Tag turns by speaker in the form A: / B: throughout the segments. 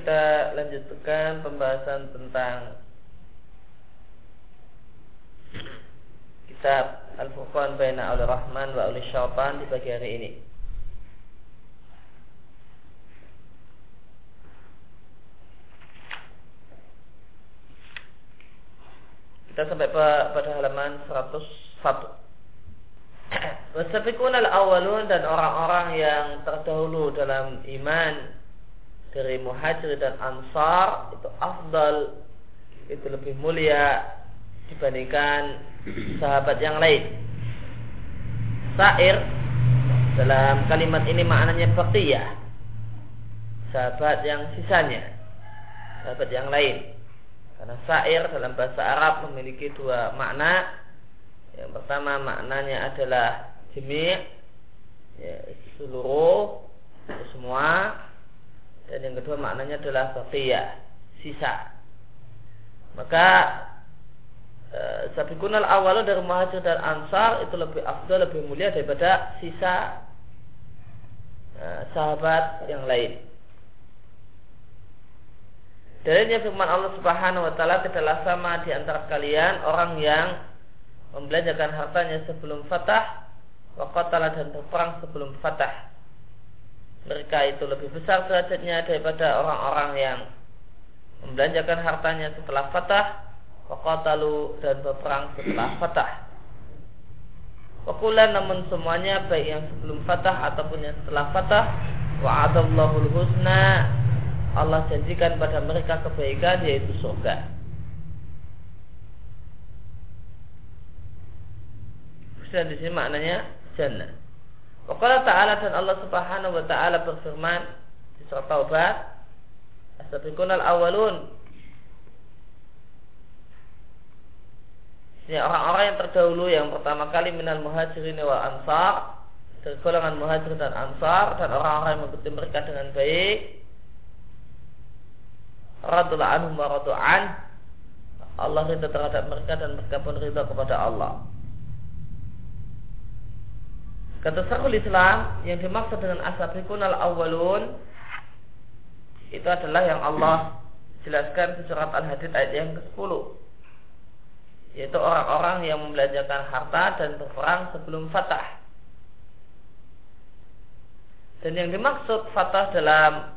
A: Kita lanjutkan pembahasan tentang kitab Al-Furqan Baina Auli Rahman wa Auli Syaitan di pagi hari ini. Kita sampai pada halaman 101. Wasabiqun al-awwalun dan orang-orang yang terdahulu dalam iman dari muhajir dan ansar itu afdal itu lebih mulia dibandingkan sahabat yang lain. Sair dalam kalimat ini maknanya baqiyah. Sahabat yang sisanya. Sahabat yang lain. Karena sair dalam bahasa Arab memiliki dua makna. Yang pertama maknanya adalah jemi' ya, seluruh semua dan yang kedua maknanya adalah baqiyah, sisa. Maka e, sabiqunal awal dari muhajir dan ansar itu lebih afdal, lebih mulia daripada sisa e, sahabat yang lain. Dalilnya firman Allah Subhanahu wa taala tidaklah sama di antara kalian orang yang membelanjakan hartanya sebelum fatah wa dan berperang sebelum fatah mereka itu lebih besar derajatnya daripada orang-orang yang membelanjakan hartanya setelah fatah Waqatalu dan berperang setelah fatah Wakulan namun semuanya baik yang sebelum fatah ataupun yang setelah fatah Wa'adallahul husna Allah janjikan pada mereka kebaikan yaitu surga. Husna di sini maknanya? Jannah Wakala Ta'ala dan Allah Subhanahu wa Ta'ala berfirman di surat Taubat, "As-sabiqun al-awwalun" Ya, orang-orang yang terdahulu yang pertama kali minal muhajirin wa ansar dari golongan muhajir dan ansar dan orang-orang yang mengikuti mereka dengan baik. Radullah anhum wa radu'an Allah ridha terhadap mereka dan mereka pun ridha kepada Allah Kata Syekhul Islam yang dimaksud dengan asabiqun al awalun itu adalah yang Allah jelaskan di surat Al-Hadid ayat yang ke-10 yaitu orang-orang yang membelanjakan harta dan berperang sebelum fatah. Dan yang dimaksud fatah dalam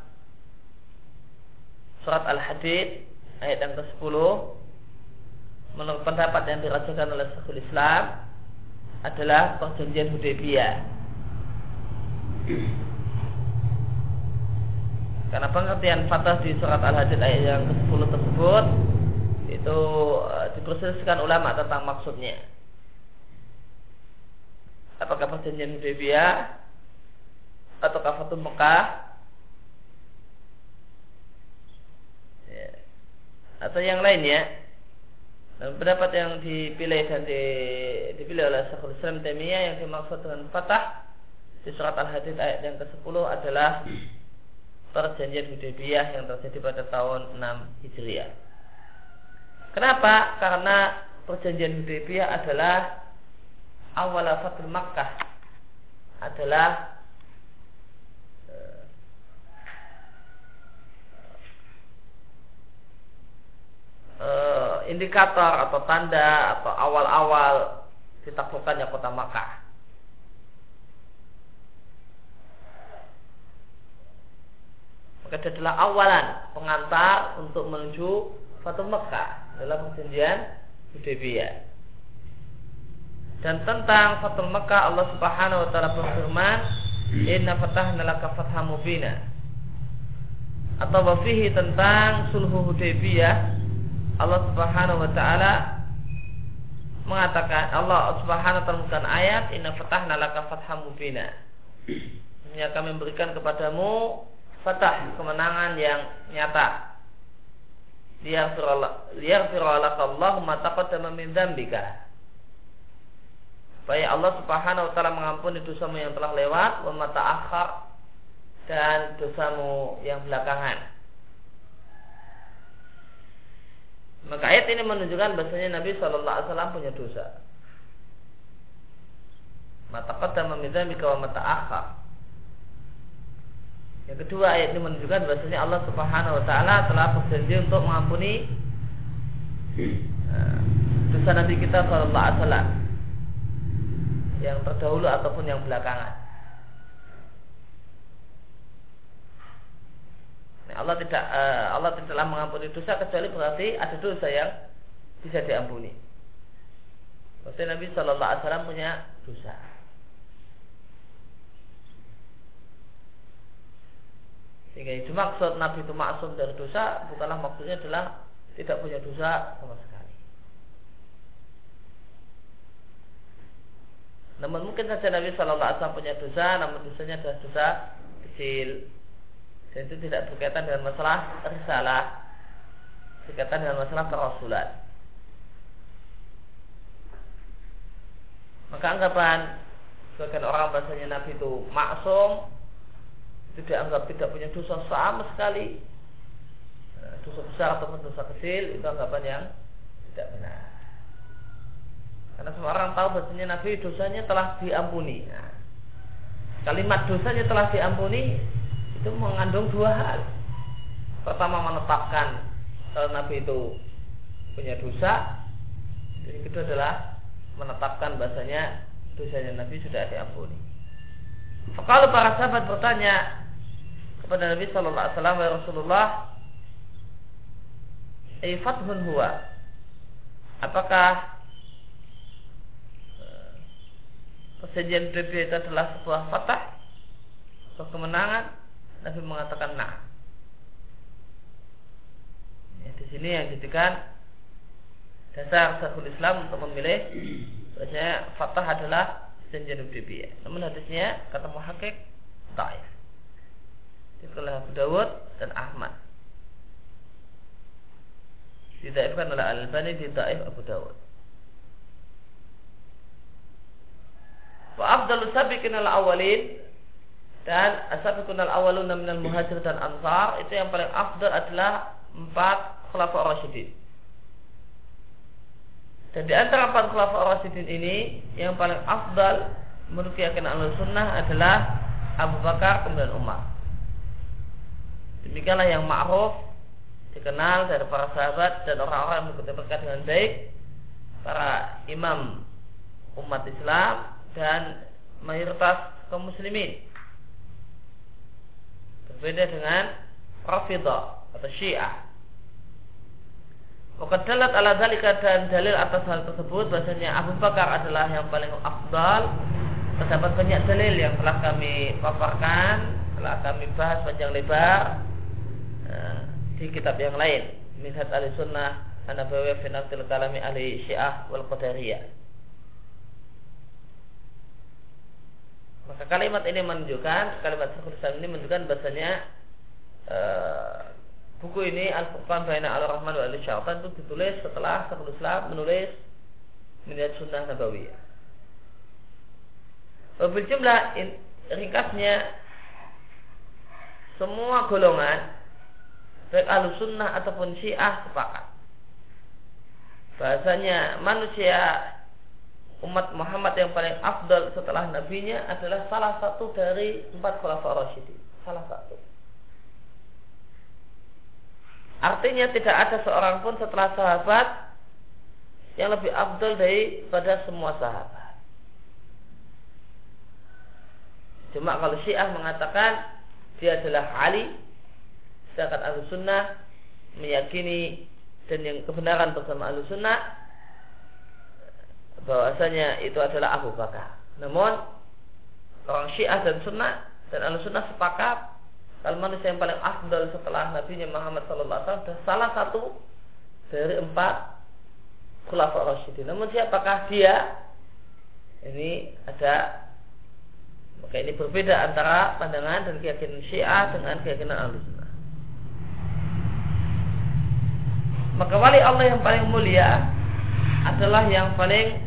A: surat Al-Hadid ayat yang ke-10 menurut pendapat yang dirasakan oleh Syekhul Islam adalah perjanjian Hudaybiyah. Karena pengertian fatah di surat Al-Hadid ayat yang ke-10 tersebut itu uh, diperselisihkan ulama tentang maksudnya. Apakah perjanjian Hudaybiyah atau Fatum Mekah ya. atau yang lainnya dan pendapat yang dipilih dan di, dipilih oleh Syekhul Islam Taimiyah yang dimaksud dengan fatah di surat Al-Hadid ayat yang ke-10 adalah perjanjian Hudaybiyah yang terjadi pada tahun 6 Hijriah. Kenapa? Karena perjanjian Hudaybiyah adalah awal Fatul Makkah adalah uh, indikator atau tanda atau awal-awal ditaklukkannya kota Makkah. Maka itu adalah awalan pengantar untuk menuju Fatu Mekah adalah perjanjian Hudaybiyah. Dan tentang Fatu Mekah Allah Subhanahu wa taala berfirman, "Inna fatahna laka fatham mubina." Atau wafihi tentang sulhu Hudaybiyah Allah Subhanahu wa taala mengatakan Allah Subhanahu wa taala ayat inna fatahna laka fatham mubina. Sesungguhnya kami berikan kepadamu fatah kemenangan yang nyata. Liyaghfiralaka ma taqaddama min dzambika. Supaya Allah Subhanahu wa taala mengampuni dosamu yang telah lewat wa dan dosamu yang belakangan. Maka ayat ini menunjukkan bahasanya Nabi Shallallahu Alaihi Wasallam punya dosa. Mata kata meminta wa mata akhar. Yang kedua ayat ini menunjukkan bahasanya Allah Subhanahu Wa Taala telah berjanji untuk mengampuni eh, dosa Nabi kita Shallallahu Alaihi Wasallam yang terdahulu ataupun yang belakangan. Allah tidak uh, Allah tidaklah mengampuni dosa kecuali berarti ada dosa yang bisa diampuni. Berarti Nabi Shallallahu Alaihi Wasallam punya dosa. Sehingga itu maksud Nabi itu maksum dari dosa bukanlah maksudnya adalah tidak punya dosa sama sekali. Namun mungkin saja Nabi Shallallahu Alaihi Wasallam punya dosa, namun dosanya adalah dosa kecil dan itu tidak berkaitan dengan masalah risalah berkaitan dengan masalah kerasulan. Maka anggapan sebagian orang bahasanya Nabi itu maksum itu dianggap tidak punya dosa sama sekali. Nah, dosa besar ataupun dosa kecil itu anggapan yang tidak benar. Karena semua orang tahu bahasanya Nabi dosanya telah diampuni. Nah, kalimat dosanya telah diampuni itu mengandung dua hal. Pertama menetapkan kalau Nabi itu punya dosa. Yang kedua adalah menetapkan bahasanya dosanya Nabi sudah diampuni. Kalau para sahabat bertanya kepada Nabi Shallallahu Alaihi Wasallam Rasulullah, Ifathun huwa. Apakah eh, perjanjian Hudaybiyah itu adalah sebuah fatah, sebuah kemenangan? Nabi mengatakan nah. Ya, di sini yang jadikan dasar Syekhul Islam untuk memilih bahasanya fatah adalah janjian Hudaybiyah. Namun hadisnya kata muhakkik taif. Oleh Abu Dawud dan Ahmad. Didaifkan oleh Al-Bani di Daif Abu Dawud. Wa afdalu sabiqin al-awwalin dan asabiqun al-awwalun minal muhajir dan ansar itu yang paling afdal adalah empat khulafa rasyidin. Dan di antara empat khulafa rasyidin ini yang paling afdal menurut keyakinan al sunnah adalah Abu Bakar kemudian Umar. Demikianlah yang ma'ruf dikenal dari para sahabat dan orang-orang yang mengikuti berkat dengan baik para imam umat Islam dan mayoritas kaum muslimin Berbeda dengan Rafidah atau Syiah. Wakadalat ala dalika dan dalil atas hal tersebut bahasanya Abu Bakar adalah yang paling afdal. Terdapat banyak dalil yang telah kami paparkan, telah kami bahas panjang lebar uh, di kitab yang lain. Minhat ahli sunnah Anabawi Finatil Kalami ahli Syiah wal Qadariyah. Maka kalimat ini menunjukkan kalimat Syekhul ini menunjukkan bahasanya uh, buku ini Al-Furqan Baina Al-Rahman wa Al-Syaitan itu ditulis setelah Syekhul Islam menulis Minhaj Sunnah Nabawiyah. Berjumlah ringkasnya semua golongan baik ahlu sunnah ataupun syiah sepakat bahasanya manusia umat Muhammad yang paling afdal setelah nabinya adalah salah satu dari empat khulafa rasyidin. Salah satu. Artinya tidak ada seorang pun setelah sahabat yang lebih afdal daripada semua sahabat. Cuma kalau Syiah mengatakan dia adalah Ali, sedangkan Ahlu Sunnah meyakini dan yang kebenaran bersama Ahlu Sunnah bahwasanya itu adalah Abu Bakar. Namun orang Syiah dan Sunnah dan Al Sunnah sepakat kalau manusia yang paling afdal setelah Nabi Muhammad SAW adalah salah satu dari empat khulafa Rasyidin. Namun siapakah dia? Ini ada Maka ini berbeda antara pandangan dan keyakinan Syiah dengan keyakinan Ahlussunnah. Maka wali Allah yang paling mulia adalah yang paling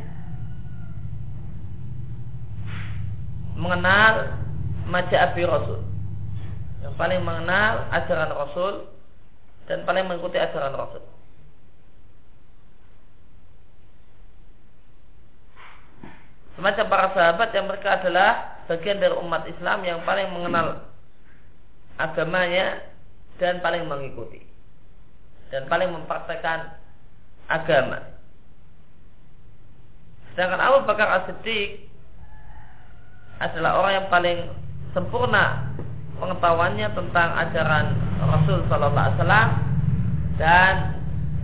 A: mengenal maja'abi Rasul. Yang paling mengenal ajaran Rasul dan paling mengikuti ajaran Rasul. Semacam para sahabat yang mereka adalah bagian dari umat Islam yang paling mengenal agamanya dan paling mengikuti dan paling mempraktekkan agama. Sedangkan Abu Bakar As-Siddiq adalah orang yang paling sempurna pengetahuannya tentang ajaran Rasul Sallallahu Alaihi Wasallam dan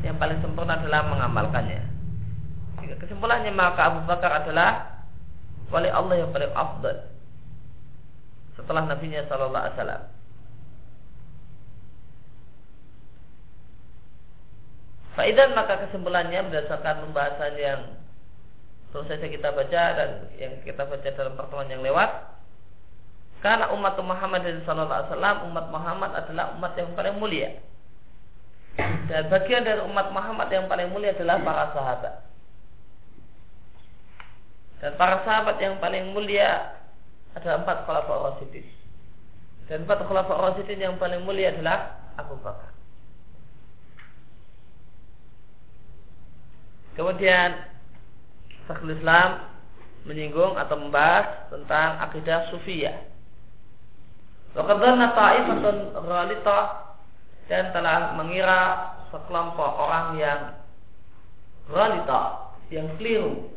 A: yang paling sempurna adalah mengamalkannya. Kesimpulannya maka Abu Bakar adalah wali Allah yang paling afdal setelah nabinya sallallahu alaihi wasallam. Faidan maka kesimpulannya berdasarkan pembahasan yang baru saja kita baca dan yang kita baca dalam pertemuan yang lewat karena umat Muhammad sallallahu alaihi wasallam umat Muhammad adalah umat yang paling mulia dan bagian dari umat Muhammad yang paling mulia adalah para sahabat dan para sahabat yang paling mulia adalah empat khulafa rasyidin. Dan empat khulafa rasyidin yang paling mulia adalah Abu Bakar. Kemudian Syekhul Islam menyinggung atau membahas tentang akidah sufiyah. Wakadana ta'ifatun ghalita dan telah mengira sekelompok orang yang ghalita, yang keliru.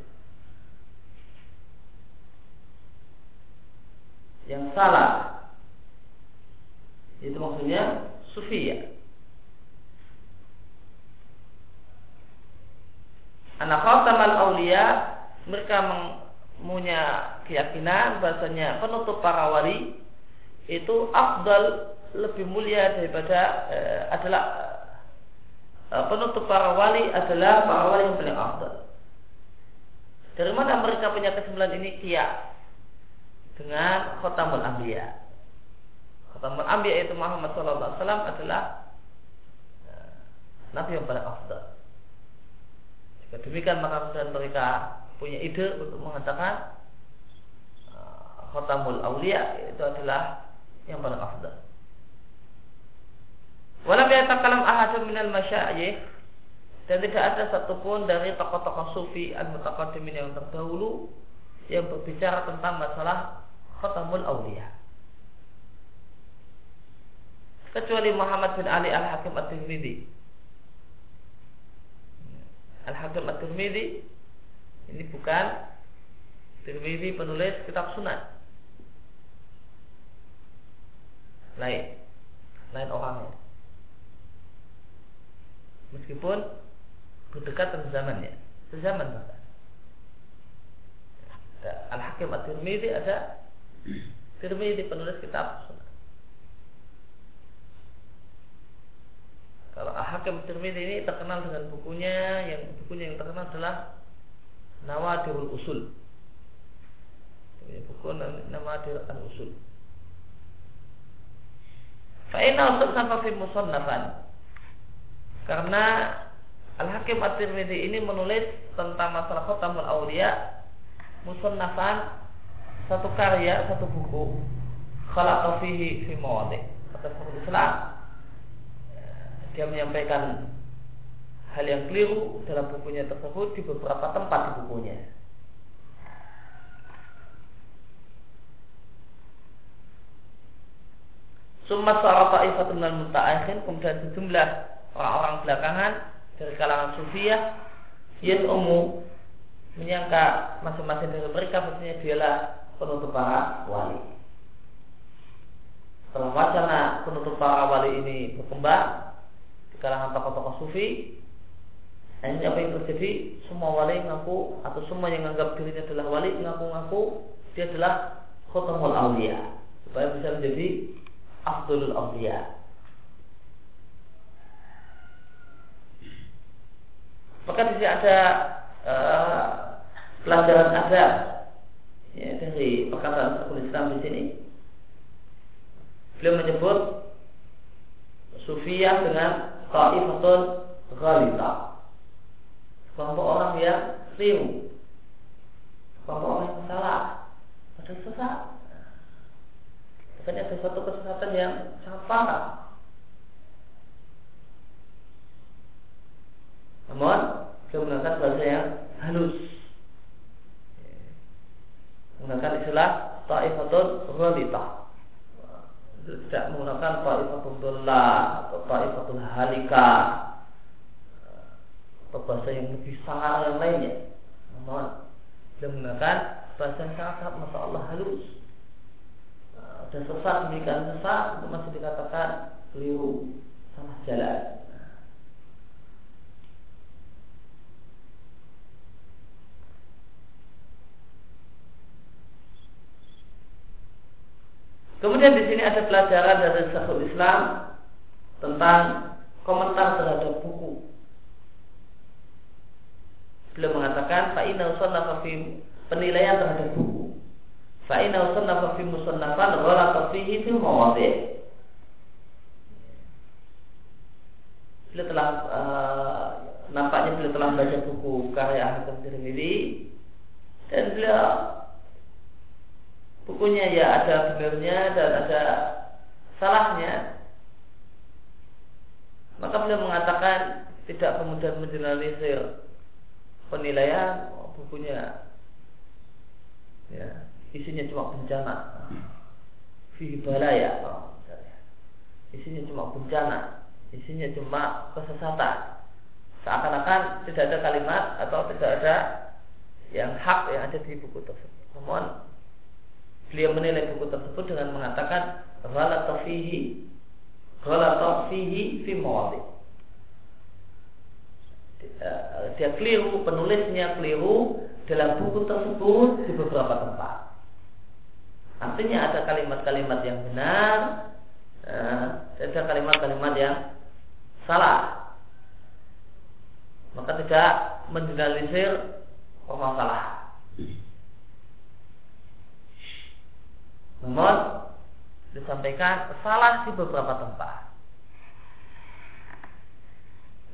A: Yang salah. Itu maksudnya sufia anak khatamal aulia mereka punya keyakinan bahasanya penutup para wali itu afdal lebih mulia daripada eh, adalah eh, penutup para wali adalah para wali yang paling afdal. Dari mana mereka punya kesimpulan ini? Kia dengan khotamul anbiya. Khotamul anbiya itu Muhammad sallallahu alaihi wasallam adalah uh, nabi yang paling afdal. Jika demikian maka kemudian mereka punya ide untuk mengatakan uh, khotamul awliya itu adalah yang paling afdal. Walam yatakalam ahadun minal masyayikh dan tidak ada satupun dari tokoh-tokoh sufi al-mutaqaddimin yang terdahulu yang berbicara tentang masalah khatamul awliya. Kecuali Muhammad bin Ali Al-Hakim At-Tirmidzi. Al-Hakim At-Tirmidzi ini bukan Tirmidzi penulis kitab sunnah. Lain. Lain orangnya. Meskipun berdekatan zamannya. Sezaman bahkan. Al-Hakim At-Tirmidzi ada di penulis kitab sunnah. Kalau Hakim Tirmidzi ini terkenal dengan bukunya yang bukunya yang terkenal adalah Nawadirul Usul. Buku Nawadir al Usul. Fa'inna sampai fi musannafan. Karena Al-Hakim At-Tirmidzi ini menulis tentang masalah khotamul awliya musannafan satu karya, satu buku khalaqa fihi fi mawadhi. Kata Islam dia menyampaikan hal yang keliru dalam bukunya tersebut di beberapa tempat di bukunya. Summa sarata ifatun minal muta'akhin kemudian sejumlah orang-orang belakangan dari kalangan sufiyah yas'umu menyangka masing-masing dari mereka maksudnya dialah penutup para wali. Setelah wacana penutup para wali ini berkembang kalangan tokoh-tokoh sufi, hanya apa yang terjadi? Semua wali mengaku atau semua yang menganggap dirinya adalah wali mengaku-ngaku dia adalah khotamul awliya supaya bisa menjadi afdulul awliya. Maka di sini ada uh, pelajaran adab ya, dari perkataan Syekhul Islam di sini. Beliau menyebut Sufiyah dengan Ta'ifatun Ghalita. Kelompok orang yang keliru Kelompok orang yang salah. Ada sesat. Makanya ada satu kesesatan yang sangat parah Namun Dia menggunakan bahasa yang halus. Menggunakan istilah Ta'ifatun Ghalita tidak menggunakan ta'ifatul dollah atau ta'ifatul halika atau bahasa yang lebih sangar yang lainnya. Namun dia menggunakan bahasa yang sangat masa Allah halus. Ada sesat demikian sesat itu masih dikatakan keliru salah jalan Kemudian di sini ada pelajaran dari Syekhul Islam tentang komentar terhadap buku. Beliau mengatakan fa'inna usannafa fi penilaian terhadap buku. Fa'inna usannafa fi musannafan ghalata fihi fi mawadhi'. Beliau telah uh, nampaknya beliau telah baca buku karya Hakim Tirmidzi dan beliau bukunya ya ada benarnya dan ada salahnya. Maka beliau mengatakan tidak kemudian menjelaskan penilaian oh, bukunya ya isinya cuma bencana. Fihi balaya oh, isinya cuma bencana isinya cuma kesesatan. Seakan-akan tidak ada kalimat atau tidak ada yang hak yang ada di buku tersebut. Namun Beliau menilai buku tersebut dengan mengatakan ghalata fihi ghalata fihi fi mawadi. Dia keliru, penulisnya keliru dalam buku tersebut di beberapa tempat. Artinya ada kalimat-kalimat yang benar, eh, ada kalimat-kalimat yang salah. Maka tidak menjelaskan permasalahan. Namun disampaikan salah di beberapa tempat.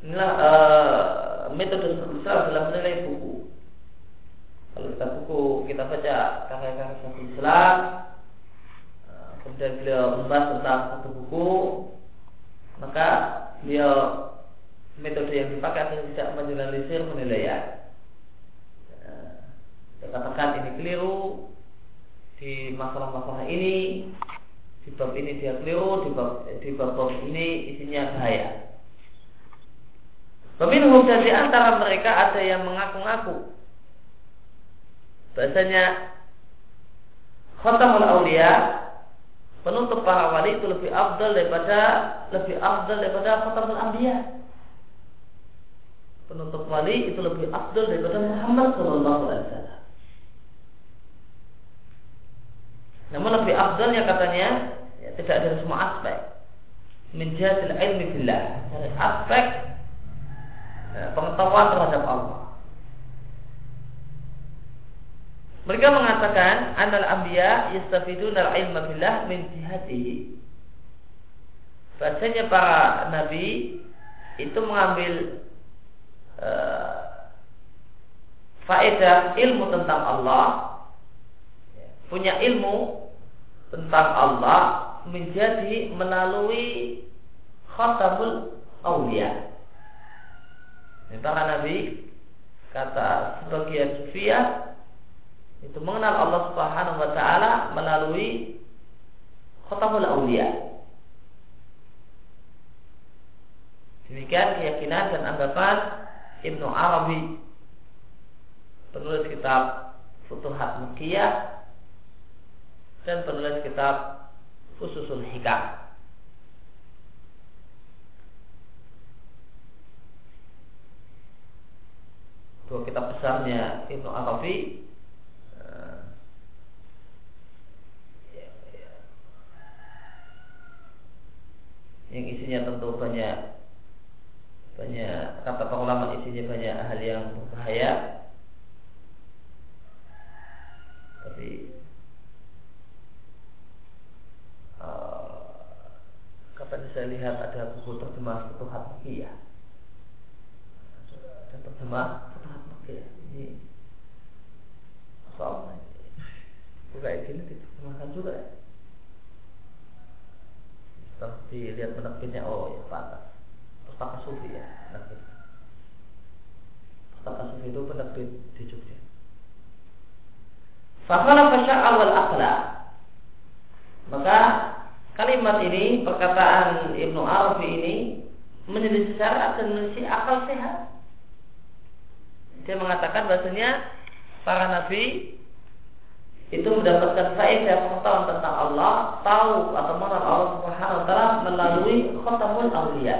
A: Inilah uh, metode Islam dalam menilai buku. Kalau kita buku kita baca karya-karya satu Islam, uh, kemudian beliau membahas tentang satu buku, maka beliau metode yang dipakai adalah tidak menjelaskan penilaian. Uh, katakan ini keliru, di masalah-masalah ini di bab ini dia keliru di bab di bab, bab ini isinya bahaya. Peminhum dan di antara mereka ada yang mengaku-ngaku. Bahasanya Khatamul Aulia penutup para wali itu lebih afdal daripada lebih afdal daripada Khatamul Anbiya. Penutup wali itu lebih afdal daripada Muhammad Sallallahu Alaihi Wasallam Namun lebih afdalnya katanya ya, tidak dari semua aspek. Menjadi ilmi billah dari aspek ya, pengetahuan terhadap Allah. Mereka mengatakan anal anbiya yastafidun al ilma billah min jihatihi. Bahasanya para nabi itu mengambil uh, faedah ilmu tentang Allah punya ilmu tentang Allah menjadi melalui khatamul awliya. Para nabi kata sebagian sufia itu mengenal Allah Subhanahu wa taala melalui khatamul awliya. Demikian keyakinan dan anggapan Ibnu Arabi penulis kitab Futuhat Mekiyah dan penulis kitab Khususul Hikam. Dua kitab besarnya Ibnu Arabi eh, yang isinya tentu banyak banyak kata ulama isinya banyak hal yang berbahaya saya lihat ada buku terjemah Futuhat Makkiyah. Ada terjemah Futuhat Makkiyah. Ini soalnya buku kayak gini diterjemahkan juga ya. Setelah dilihat penerbitnya, oh ya pantas. Pustaka Sufi ya penerbit. Pustaka Sufi itu penerbit di Jogja. Fakala fasya awal akhlak. Maka kalimat ini, perkataan Ibnu Arabi ini menjadi secara dan menjadi akal sehat. Dia mengatakan bahasanya para nabi itu mendapatkan faedah pengetahuan tentang Allah, tahu atau mengenal Allah Subhanahu wa taala melalui khatamul awliya.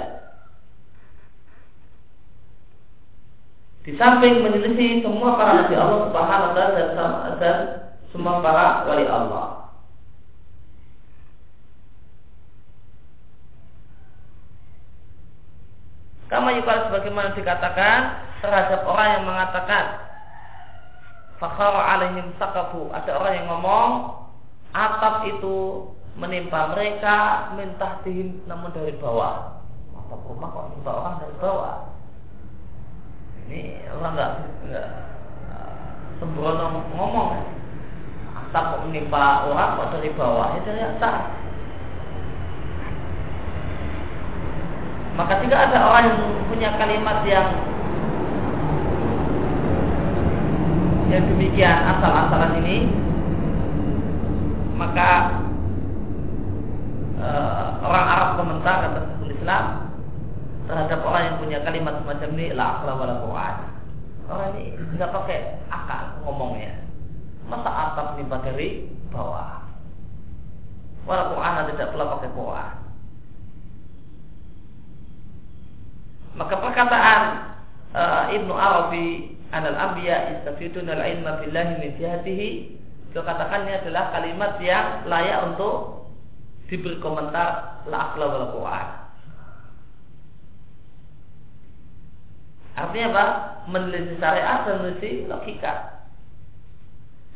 A: Di samping menyelisih semua para nabi Allah Subhanahu wa taala dan semua para wali Allah. Kama yukal sebagaimana dikatakan terhadap orang yang mengatakan Fakhara alaihim sakabu. Ada orang yang ngomong atap itu menimpa mereka minta dihim namun dari bawah. Atap rumah kok menimpa orang dari bawah. Ini orang nggak nggak sembrono ngomong. Atap kok menimpa orang kok dari bawah. Ya dari atas. Maka tidak ada orang yang punya kalimat yang yang demikian asal-asalan ini maka uh, orang Arab komentar kata Islam terhadap orang yang punya kalimat semacam ini la akla wala Quran. Orang ini nggak pakai akal ngomongnya. Masa atap nimpa dari bawah. Wala Quran tidak pula pakai Quran. Maka perkataan uh, Ibnu Arabi anal anbiya istafidun al ilma billahi min jihatihi itu katakannya adalah kalimat yang layak untuk diberi komentar la akla wal Quran. Artinya apa? Menelisih syariat dan menelisih logika.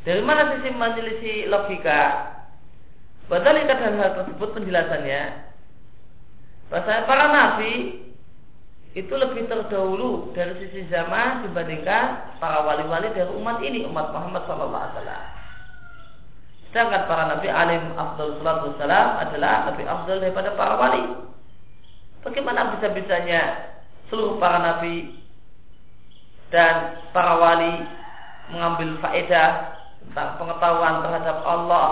A: Dari mana sisi menelisih logika? Padahal dalam hal tersebut penjelasannya bahasa para nabi itu lebih terdahulu dari sisi zaman dibandingkan para wali-wali dari umat ini umat Muhammad SAW. Sedangkan para nabi alim Abdul Salatu Salam adalah lebih afdal daripada para wali. Bagaimana bisa-bisanya seluruh para nabi dan para wali mengambil faedah tentang pengetahuan terhadap Allah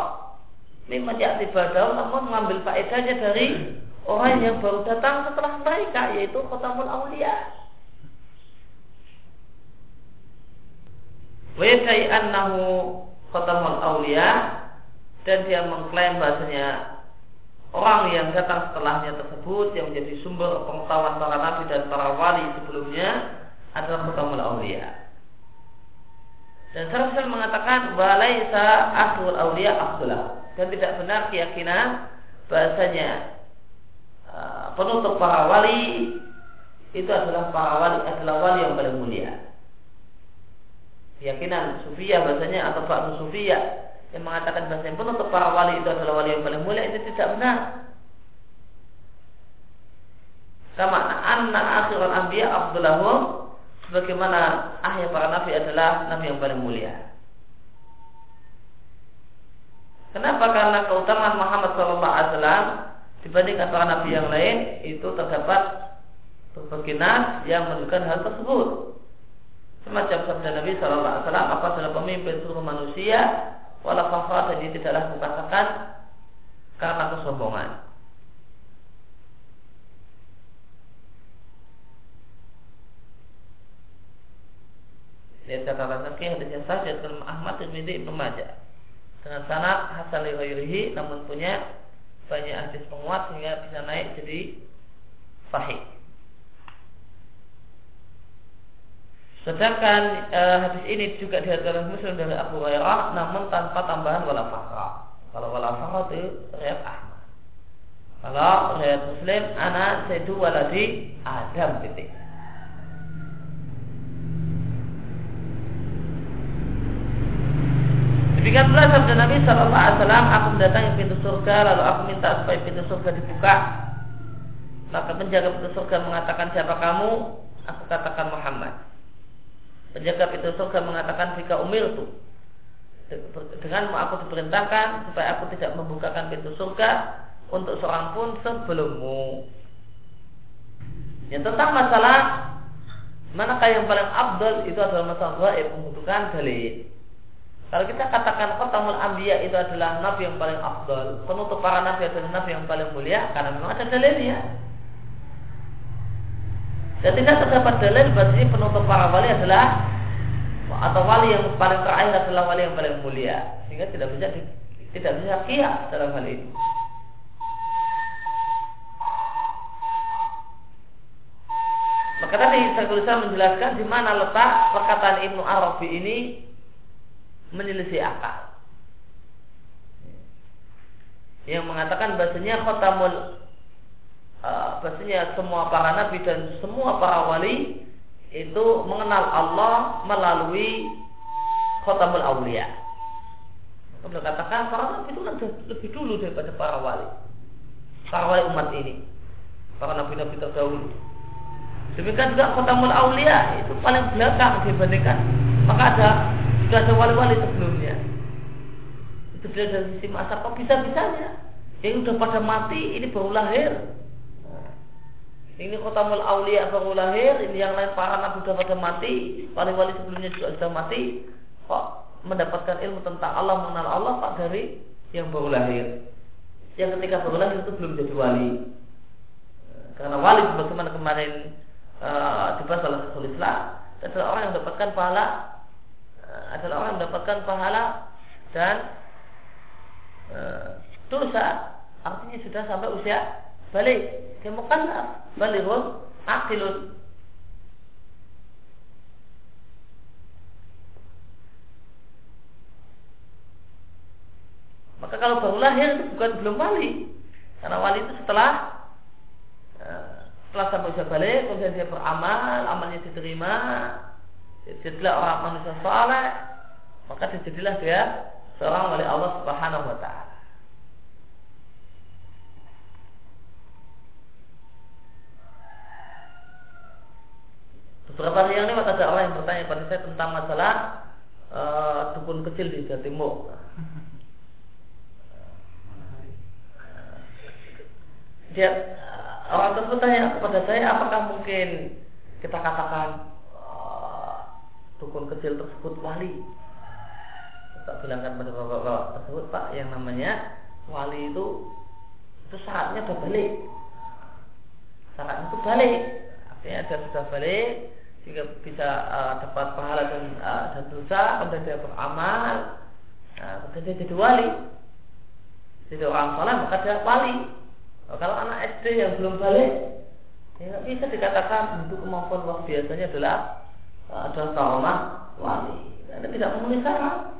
A: memang tidak tiba namun mengambil faedahnya dari orang yang baru datang setelah mereka yaitu Khotamul Aulia. Wa annahu Khotamul Aulia dan dia mengklaim bahasanya orang yang datang setelahnya tersebut yang menjadi sumber pengetahuan para nabi dan para wali sebelumnya adalah Khotamul Aulia. Dan Sarafil mengatakan walaisa akhul aulia afdalah dan tidak benar keyakinan bahasanya penutup para wali itu adalah para wali adalah wali yang paling mulia. Keyakinan sufia bahasanya atau ba'du sufia yang mengatakan bahasa yang penutup para wali itu adalah wali yang paling mulia itu tidak benar. Sama anna akhirul anbiya abdullahum sebagaimana akhir para nabi adalah nabi yang paling mulia. Kenapa? Karena keutamaan Muhammad SAW dibandingkan para nabi yang lain itu terdapat berbagai yang menunjukkan hal tersebut. Semacam sabda Nabi Wasallam, apa adalah pemimpin seluruh manusia, walau fakhr dan tidaklah mengatakan karena kesombongan. Lihat catatan kaki hadisnya sahih dalam Ahmad bin Ibnu Majah dengan sanad hasan li namun punya banyak hadis penguat sehingga bisa naik jadi sahih. Sedangkan e, hadis ini juga dihadapkan Muslim dari Abu Hurairah namun tanpa tambahan wala fakra. Kalau wala fakra itu riwayat Ahmad. Kalau riwayat Muslim ana sayyidu waladi Adam titik. Demikian pula sabda Nabi Shallallahu Alaihi Wasallam, aku mendatangi pintu surga, lalu aku minta supaya pintu surga dibuka. Maka penjaga pintu surga mengatakan siapa kamu? Aku katakan Muhammad. Penjaga pintu surga mengatakan jika umir itu dengan aku diperintahkan supaya aku tidak membukakan pintu surga untuk seorang pun sebelummu. Yang tentang masalah manakah yang paling abdul itu adalah masalah gaib membutuhkan dalil. Kalau kita katakan Khatamul Anbiya itu adalah nabi yang paling afdal, penutup para nabi adalah nabi yang paling mulia karena memang ada dalilnya. Dan tidak terdapat dalil bahwa penutup para wali adalah atau wali yang paling terakhir adalah wali yang paling mulia sehingga tidak bisa tidak bisa kias dalam hal ini. Maka tadi saya menjelaskan di mana letak perkataan Ibnu Arabi ini menyelisih akal. Yang mengatakan bahasanya khotamul uh, bahasanya semua para nabi dan semua para wali itu mengenal Allah melalui khotamul awliya. Beliau katakan para nabi itu lebih dulu daripada para wali. Para wali umat ini. Para nabi-nabi terdahulu. Demikian juga khotamul awliya itu paling belakang dibandingkan. Maka ada sudah ada wali-wali sebelumnya. Itu dia dari sisi masa kok bisa-bisanya. Yang sudah pada mati ini baru lahir. Nah, ini kota mul aulia baru lahir, ini yang lain para nabi sudah pada mati, wali-wali sebelumnya juga sudah mati. Kok mendapatkan ilmu tentang Allah mengenal Allah pak dari yang baru lahir. Yang ketika baru lahir itu belum jadi wali. Karena wali sebagaimana kemarin uh, dibahas oleh Islam adalah orang yang mendapatkan pahala adalah orang yang mendapatkan pahala dan e, dosa. Artinya sudah sampai usia balik. Kemukan balighun akilun maka kalau baru lahir bukan belum wali karena wali itu setelah e, setelah sampai usia balik kemudian dia beramal amalnya diterima jadilah orang manusia soleh maka jadilah dia seorang oleh Allah Subhanahu wa taala. Beberapa hari yang lewat ada orang yang bertanya pada saya tentang masalah uh, dukun kecil di Jawa Timur. Dia orang tersebut tanya kepada saya apakah mungkin kita katakan dukun kecil tersebut wali. Tak bilangkan pada bapak-bapak tersebut pak yang namanya wali itu itu syaratnya sudah balik. Syaratnya itu balik. Artinya dia sudah balik sehingga bisa uh, dapat pahala dan uh, dan dosa kemudian dia beramal. Nah, dia jadi wali. Jadi orang soleh maka dia wali. Nah, kalau anak SD yang belum balik ya bisa dikatakan untuk kemampuan luar biasanya adalah adalah trauma wali. Anda tidak memenuhi syarat.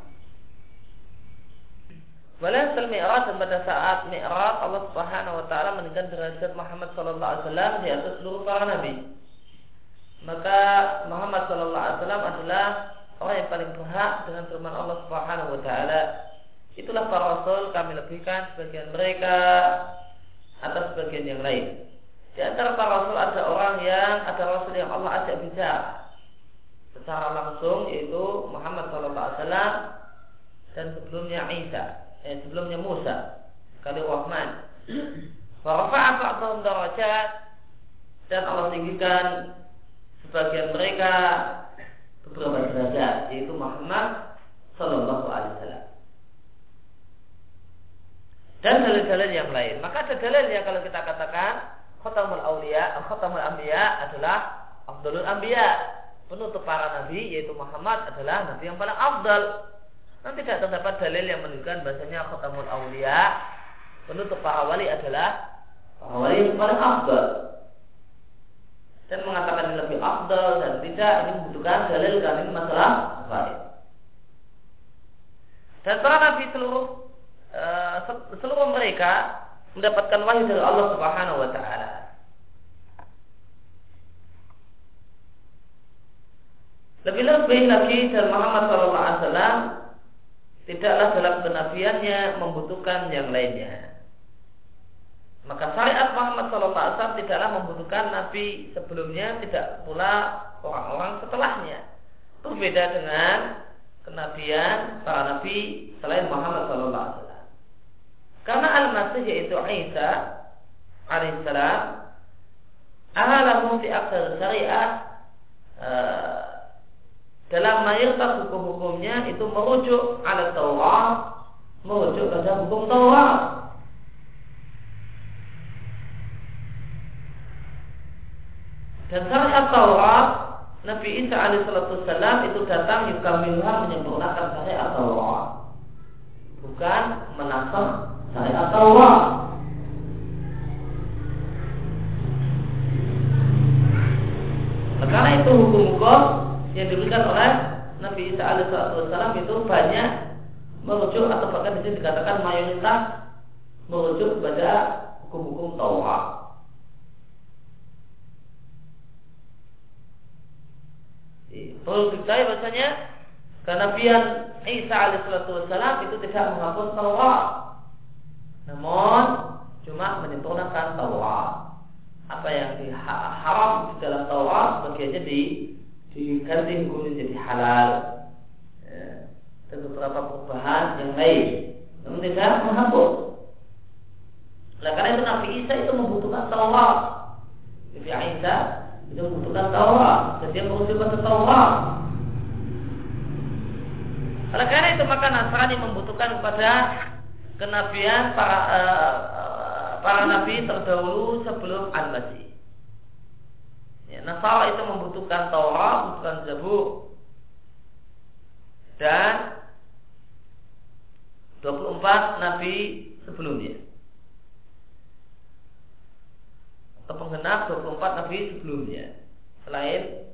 A: Walhasil mi'raj dan pada saat mi'raj Allah Subhanahu wa taala meninggikan derajat Muhammad sallallahu alaihi wasallam di atas seluruh para nabi. Maka Muhammad sallallahu alaihi wasallam adalah orang yang paling berhak dengan firman Allah Subhanahu wa taala. Itulah para rasul kami lebihkan sebagian mereka atas sebagian yang lain. Di antara para rasul ada orang yang ada rasul yang Allah ajak bicara secara langsung yaitu Muhammad SAW dan sebelumnya Isa, eh, sebelumnya Musa, kali Rahman. Warafa'a ba'dhum darajat dan Allah tinggikan sebagian mereka beberapa derajat yaitu Muhammad Sallallahu Alaihi Wasallam dan dalil-dalil yang lain. Maka ada dalil yang kalau kita katakan Khatamul Aulia, Khatamul Anbiya adalah Abdulul Anbiya penutup para nabi yaitu Muhammad adalah nabi yang paling afdal. Nanti tidak terdapat dalil yang menunjukkan bahasanya khatamul awliya penutup para wali adalah para wali yang paling afdal. Dan mengatakan lebih afdal dan tidak ini membutuhkan dalil ini masalah baik. Dan para nabi seluruh uh, seluruh mereka mendapatkan wahyu dari Allah Subhanahu wa taala. Lebih-lebih lagi dan Muhammad SAW tidaklah dalam kenabiannya membutuhkan yang lainnya. Maka syariat Muhammad SAW tidaklah membutuhkan Nabi sebelumnya, tidak pula orang-orang setelahnya. Berbeda dengan kenabian para Nabi selain Muhammad SAW. Karena Al-Masih yaitu Isa alaihissalam ahalahu fi aksar syariah uh, dalam mayoritas hukum-hukumnya itu merujuk ala Taurat, merujuk pada hukum Taurat. Dan syariat Taurat Nabi Isa alaihissalam itu datang yukamilha menyempurnakan syariat Taurat bukan menasah syariat Taurat nah, karena itu hukum-hukum yang diberikan oleh Nabi Isa alaihissalam itu banyak merujuk atau bahkan sini dikatakan mayoritas merujuk kepada hukum-hukum Taurat. Perlu diketahui bahasanya kenabian Isa alaihissalam itu tidak menghapus Taurat, namun cuma menyempurnakan Taurat. Apa yang diharam di dalam Taurat bagiannya di diganti hukumnya jadi halal. Ya, dan beberapa perubahan yang lain, namun tidak menghapus. Nah, karena itu Nabi Isa itu membutuhkan Taurat. Nabi Isa itu membutuhkan Taurat dan dia pada Taurat. Oleh karena itu maka Nasrani membutuhkan kepada kenabian para uh, para nabi terdahulu sebelum Al-Masih. Nasara itu membutuhkan Taurat, membutuhkan Zabur dan 24 nabi sebelumnya. atau penggenap 24 nabi sebelumnya selain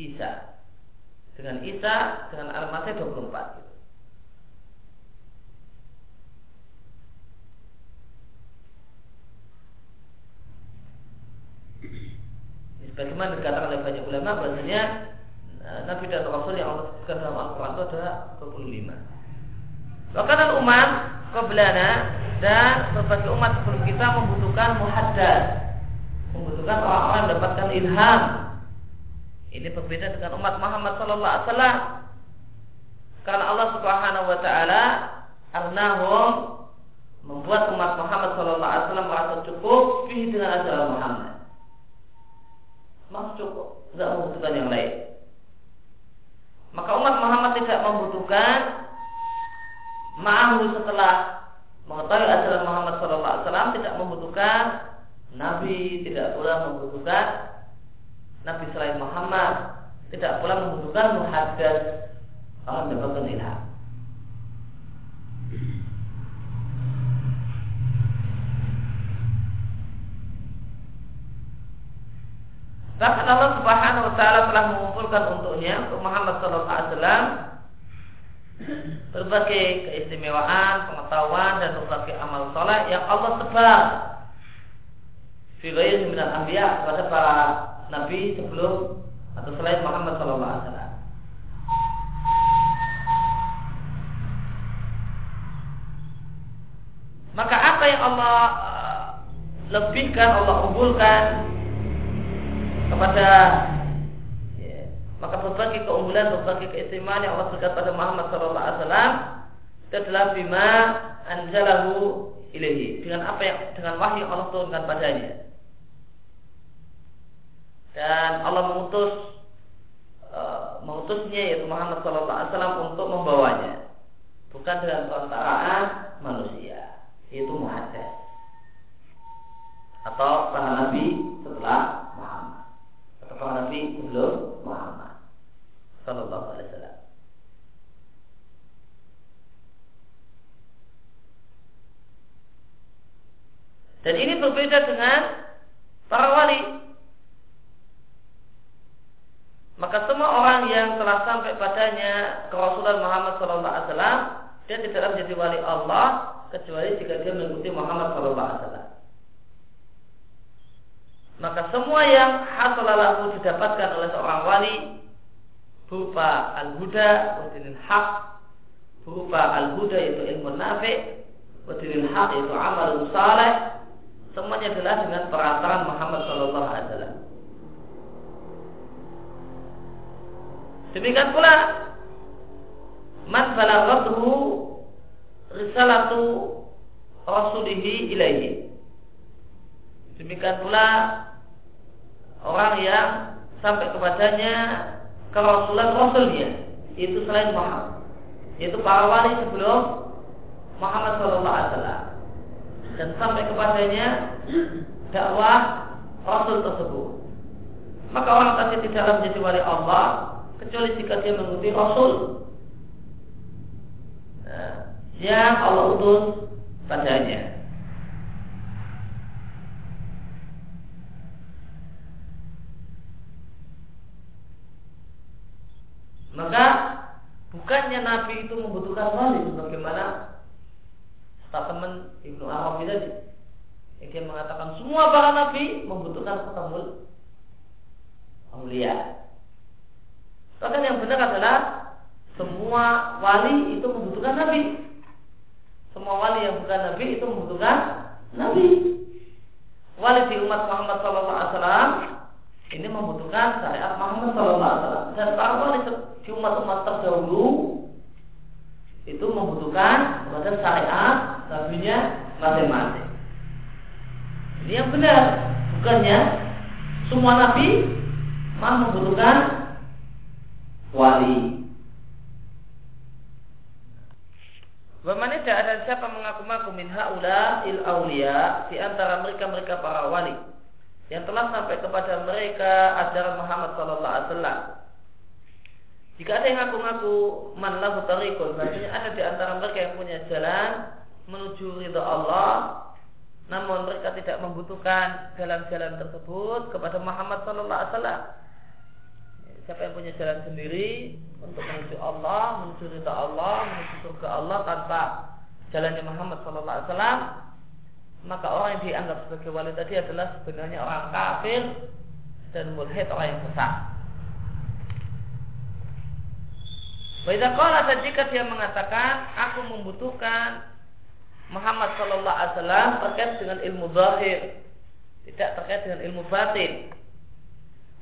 A: Isa. Dengan Isa dengan Al-Masih 24 Sebagaimana dikatakan oleh banyak ulama bahasanya eh, Nabi dan Rasul yang Allah sebutkan dalam Al-Quran itu ada 25 Bahkan umat Qablana dan berbagai umat sebelum kita membutuhkan muhaddad membutuhkan orang-orang mendapatkan ilham. Ini berbeda dengan umat Muhammad sallallahu alaihi wasallam. Karena Allah Subhanahu wa taala arnahum membuat umat Muhammad sallallahu alaihi wasallam merasa cukup dengan ajaran Muhammad. Masih cukup, tidak membutuhkan yang lain. Maka umat Muhammad tidak membutuhkan ma'ahu setelah mengetahui ajaran Muhammad wasallam tidak membutuhkan Nabi tidak pula membutuhkan Nabi selain Muhammad tidak pula membutuhkan muhaddas orang mendapatkan ilham. Bahkan Allah Subhanahu wa taala telah mengumpulkan untuknya untuk Muhammad sallallahu alaihi wasallam berbagai keistimewaan, pengetahuan dan berbagai amal soleh yang Allah sebar fi ghairi minal anbiya kepada para nabi sebelum atau selain Muhammad sallallahu alaihi wasallam. Maka apa yang Allah uh, lebihkan, Allah unggulkan kepada ya, maka berbagai keunggulan, berbagai keistimewaan yang Allah berikan pada Muhammad sallallahu alaihi wasallam itu adalah bima anjalahu ilahi dengan apa yang dengan wahyu Allah turunkan padanya. Dan Allah mengutus uh, mengutusnya yaitu Muhammad SAW untuk membawanya bukan dengan perantaraan manusia yaitu muhaddas atau para nabi setelah para nabi sebelum Muhammad Sallallahu Alaihi Wasallam. Dan ini berbeda dengan para wali maka semua orang yang telah sampai padanya kerasulan Muhammad SAW dia tidak menjadi wali Allah kecuali jika dia mengikuti Muhammad SAW. Maka semua yang hasalalahu didapatkan oleh seorang wali berupa al-huda wa hak berupa al-huda yaitu ilmu nafi wa hak yaitu amal saleh semuanya adalah dengan perantaran Muhammad Shallallahu Alaihi Wasallam. Demikian pula man balaghathu risalatu rasulihi ilaihi. Demikian pula orang yang sampai kepadanya kerasulan rasulnya itu selain Muhammad. Yaitu para wali sebelum Muhammad Shallallahu Alaihi Wasallam. Dan sampai kepadanya dakwah Rasul tersebut. Maka orang tadi tidaklah menjadi wali Allah kecuali jika dia mengikuti Rasul nah, yang Allah utus padanya. Maka bukannya Nabi itu membutuhkan wali sebagaimana statement Ibnu Arabi tadi dia mengatakan semua para nabi membutuhkan ketemu mulia. Bahkan yang benar adalah semua wali itu membutuhkan nabi. Semua wali yang bukan nabi itu membutuhkan nabi. Wali di umat Muhammad SAW ini membutuhkan syariat Muhammad SAW dan para wali di umat-umat terdahulu itu membutuhkan kepada syariat nabinya masing-masing. Ini yang benar, bukannya semua nabi malah membutuhkan wali. Bagaimana tidak ada siapa mengaku-ngaku min haula il aulia di antara mereka-mereka para wali yang telah sampai kepada mereka ajaran Muhammad sallallahu alaihi wasallam. Jika ada yang ngaku-ngaku man lahu tariqun, berarti ada di antara mereka yang punya jalan menuju ridha Allah, namun mereka tidak membutuhkan jalan-jalan tersebut kepada Muhammad sallallahu alaihi wasallam siapa yang punya jalan sendiri untuk menuju Allah, menuju ridha Allah, menuju surga Allah tanpa jalannya Muhammad Sallallahu Alaihi Wasallam, maka orang yang dianggap sebagai wali tadi adalah sebenarnya orang kafir dan mulhid orang yang sesat. Baiklah kalau jika dia mengatakan aku membutuhkan Muhammad Sallallahu Alaihi Wasallam terkait dengan ilmu zahir, tidak terkait dengan ilmu batin,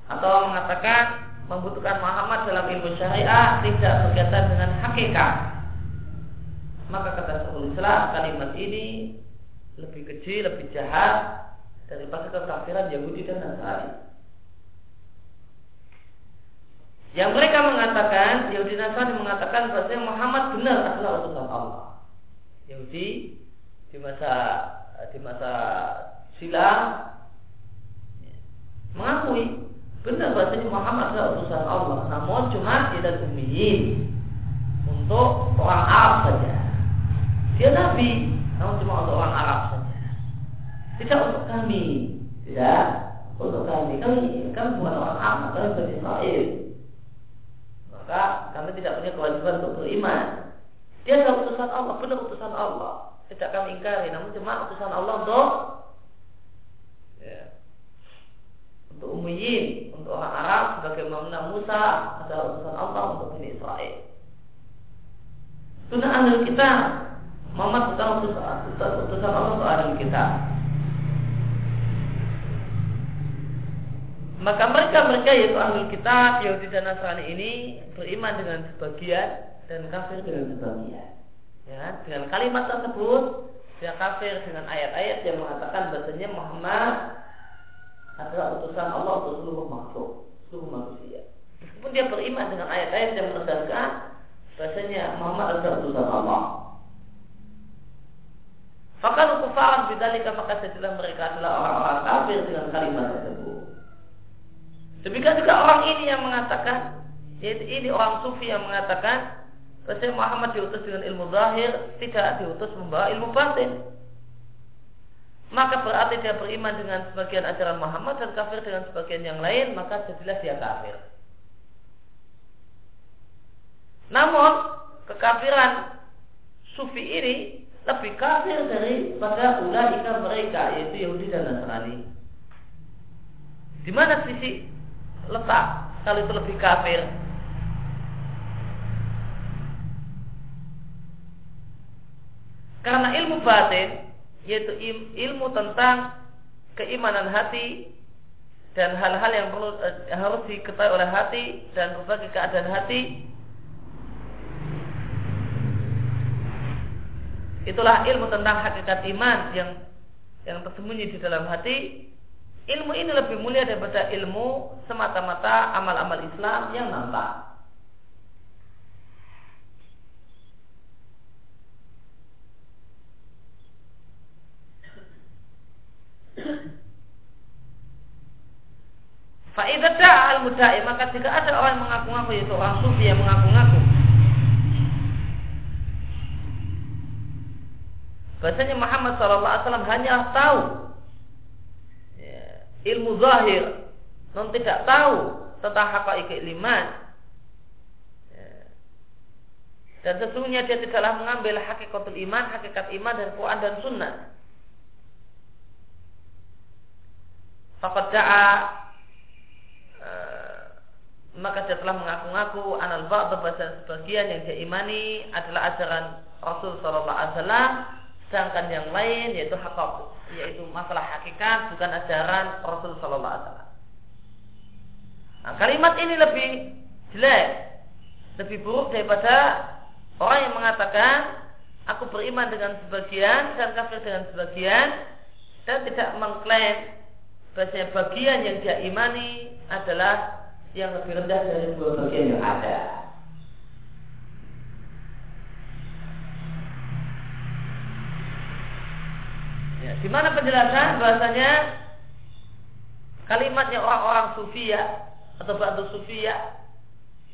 A: atau mengatakan membutuhkan Muhammad dalam ilmu syariah tidak berkaitan dengan hakikat. Maka kata Syekhul Islam kalimat ini lebih kecil, lebih jahat daripada kekafiran Yahudi dan Nasrani. Yang mereka mengatakan, Yahudi Nasrani mengatakan bahwa Muhammad benar adalah utusan Allah. Yahudi di masa di masa silam mengakui Benar bahasanya Muhammad adalah utusan Allah, namun cuma tidak ummiyin untuk orang Arab saja. Dia Nabi, namun cuma untuk orang Arab saja. Tidak untuk kami, tidak untuk kami. Kami kan bukan orang Arab, kami bani Israel. Maka kami tidak punya kewajiban untuk beriman. Dia adalah utusan Allah, benar utusan Allah. Tidak kami ingkari, namun cuma utusan Allah untuk ya, untuk ummiyin, untuk orang Arab sebagaimana Musa adalah utusan Allah untuk Bani Israel. Sunnah ahli kita Muhammad bukan utusan, utusan Allah ahli kita. Maka mereka mereka yaitu ahli kitab Yahudi dan Nasrani ini beriman dengan sebagian dan kafir dengan sebagian. Ya, dengan kalimat tersebut dia kafir dengan ayat-ayat yang mengatakan bahasanya Muhammad adalah utusan Allah untuk seluruh makhluk, seluruh manusia. Meskipun dia beriman dengan ayat-ayat yang menegaskan bahasanya Muhammad adalah utusan Allah. Maka kufaran bidalika maka setelah mereka adalah orang-orang kafir dengan kalimat tersebut. Demikian juga orang ini yang mengatakan, yaitu ini orang sufi yang mengatakan, bahasanya Muhammad diutus dengan ilmu zahir, tidak diutus membawa ilmu batin maka berarti dia beriman dengan sebagian ajaran Muhammad dan kafir dengan sebagian yang lain, maka jadilah dia kafir. Namun kekafiran sufi ini lebih kafir daripada ulaika mereka yaitu Yahudi dan Nasrani. Di mana sisi letak kalau itu lebih kafir? Karena ilmu batin yaitu ilmu tentang keimanan hati dan hal-hal yang perlu eh, harus diketahui oleh hati dan berbagai keadaan hati itulah ilmu tentang hakikat iman yang yang tersembunyi di dalam hati. Ilmu ini lebih mulia daripada ilmu semata-mata amal-amal Islam yang nampak. Fa'idah al mudai maka jika ada orang mengaku-ngaku yaitu orang sufi yang mengaku-ngaku Bahasanya Muhammad SAW hanya tahu ya, ilmu zahir, non tidak tahu tentang hakaik iman. Ya. Dan sesungguhnya dia tidaklah mengambil hakikatul iman, hakikat iman dan Quran dan Sunnah. Fakat da'a maka dia telah mengaku-ngaku anal ba'd sebagian yang dia imani adalah ajaran Rasul sallallahu alaihi wasallam sedangkan yang lain yaitu hakok yaitu masalah hakikat bukan ajaran Rasul sallallahu alaihi wasallam. Nah, kalimat ini lebih jelek, lebih buruk daripada orang yang mengatakan aku beriman dengan sebagian dan kafir dengan sebagian dan tidak mengklaim bahasanya bagian yang dia imani adalah yang lebih rendah dari dua bagian yang ada. Ya, di mana penjelasan bahasanya kalimatnya orang-orang sufi ya atau batu sufi ya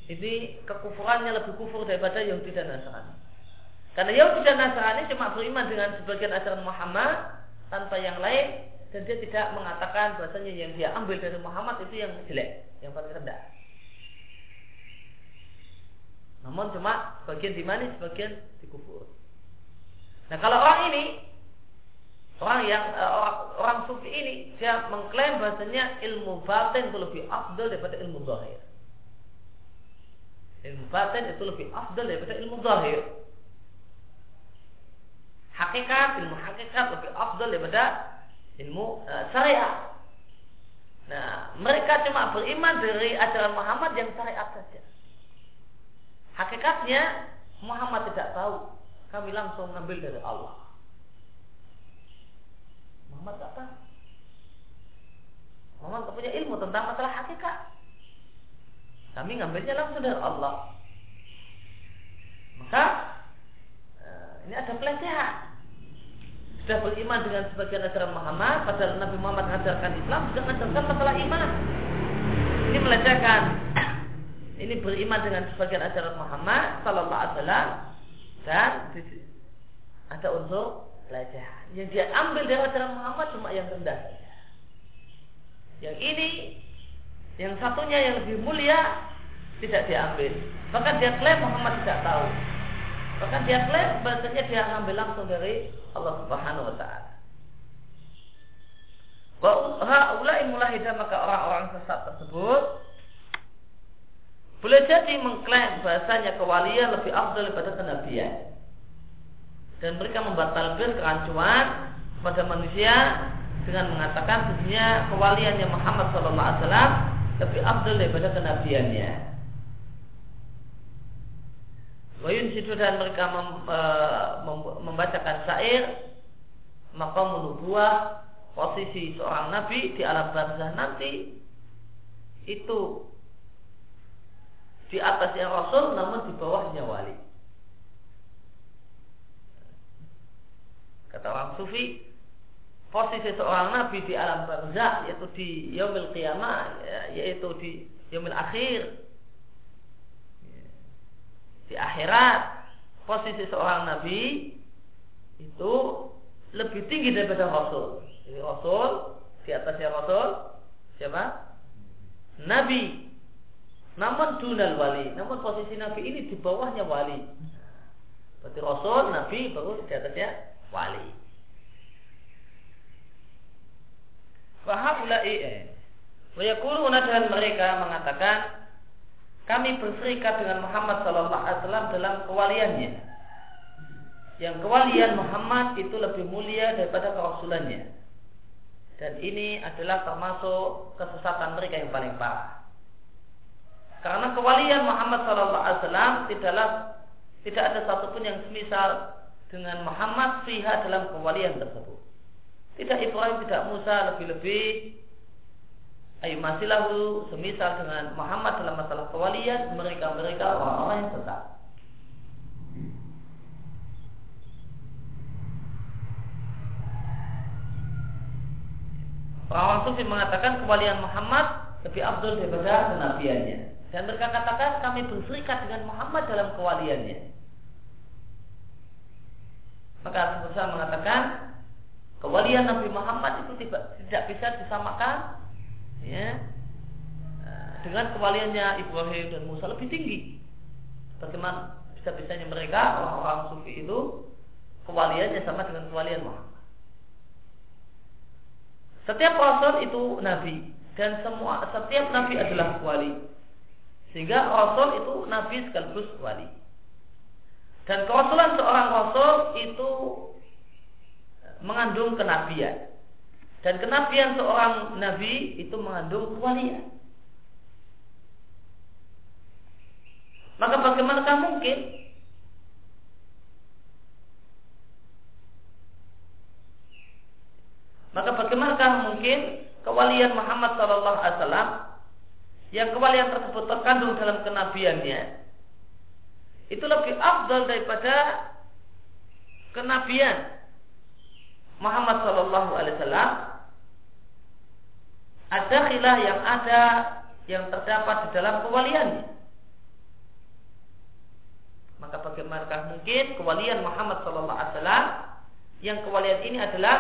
A: ini kekufurannya lebih kufur daripada Yahudi dan Nasrani. Karena Yahudi dan Nasrani cuma beriman dengan sebagian ajaran Muhammad tanpa yang lain dan dia tidak mengatakan bahasanya yang dia ambil dari Muhammad itu yang jelek, yang paling rendah. Namun cuma bagian di mana sebagian dikufur. Nah kalau orang ini orang yang orang, orang sufi ini dia mengklaim bahasanya ilmu batin itu lebih afdal daripada ilmu zahir. Ilmu batin itu lebih afdal daripada ilmu zahir. Hakikat, ilmu hakikat lebih afdal daripada ilmu uh, syariat. Nah, mereka cuma beriman dari ajaran Muhammad yang syariat saja. Hakikatnya Muhammad tidak tahu. Kami langsung mengambil dari Allah. Muhammad tahu. Muhammad tak punya ilmu tentang masalah hakikat. Kami ngambilnya langsung dari Allah. Maka eh, ini ada pelecehan sudah beriman dengan sebagian ajaran Muhammad padahal Nabi Muhammad mengajarkan Islam sudah mengajarkan masalah iman ini melecehkan ini beriman dengan sebagian ajaran Muhammad Sallallahu Alaihi Wasallam dan ada unsur pelecehan yang dia ambil dari ajaran Muhammad cuma yang rendah. Yang ini yang satunya yang lebih mulia tidak diambil bahkan dia klaim Muhammad tidak tahu. Bahkan dia klaim bahasanya dia ambil langsung dari Allah Subhanahu wa taala. Wa haulai mulahida maka orang-orang sesat tersebut. Boleh jadi mengklaim bahasanya kewalian lebih afdal daripada kenabian. Dan mereka membatalkan kerancuan pada manusia dengan mengatakan sesungguhnya kewaliannya Muhammad SAW lebih afdal daripada kenabiannya. Wayun situ dan mereka mem, e, mem, membacakan syair maka menubuah posisi seorang nabi di alam barzah nanti itu di atasnya rasul namun di bawahnya wali. Kata orang sufi, posisi seorang nabi di alam barzah yaitu di yaumil qiyamah yaitu di yaumil akhir di akhirat posisi seorang nabi itu lebih tinggi daripada rasul. Jadi rasul di atasnya rasul siapa? Nabi. Namun dunal wali. Namun posisi nabi ini di bawahnya wali. Berarti rasul, nabi baru di atasnya wali. Wahaulai eh. Wayakuluna dan mereka mengatakan kami berserikat dengan Muhammad Sallallahu Alaihi Wasallam dalam kewaliannya. Yang kewalian Muhammad itu lebih mulia daripada kerasulannya. dan ini adalah termasuk kesesatan mereka yang paling parah. Karena kewalian Muhammad SAW tidaklah tidak ada satupun yang semisal dengan Muhammad fiha dalam kewalian tersebut. Tidak Ibrahim, tidak Musa, lebih-lebih Ayo masih lahu semisal dengan Muhammad dalam masalah kewalian mereka-mereka orang-orang yang tetap. Orang sufi mengatakan kewalian Muhammad lebih abdul daripada kenabiannya. Dan mereka katakan kami berserikat dengan Muhammad dalam kewaliannya. Maka Rasulullah mengatakan kewalian Nabi Muhammad itu tidak, tidak bisa disamakan ya dengan kewaliannya Ibrahim dan Musa lebih tinggi. Bagaimana bisa-bisanya mereka orang-orang sufi itu kewaliannya sama dengan kewalian Muhammad. Setiap rasul itu nabi dan semua setiap nabi adalah wali. Sehingga rasul itu nabi sekaligus wali. Dan kerasulan seorang rasul itu mengandung kenabian. Dan kenabian seorang nabi itu mengandung kewalian. Maka bagaimanakah mungkin Maka bagaimanakah mungkin kewalian Muhammad Wasallam yang kewalian tersebut terkandung dalam kenabiannya itu lebih afdal daripada kenabian Muhammad Shallallahu Alaihi Wasallam ada khilah yang ada yang terdapat di dalam kewaliannya maka bagaimanakah mungkin kewalian Muhammad Shallallahu Alaihi Wasallam? Yang kewalian ini adalah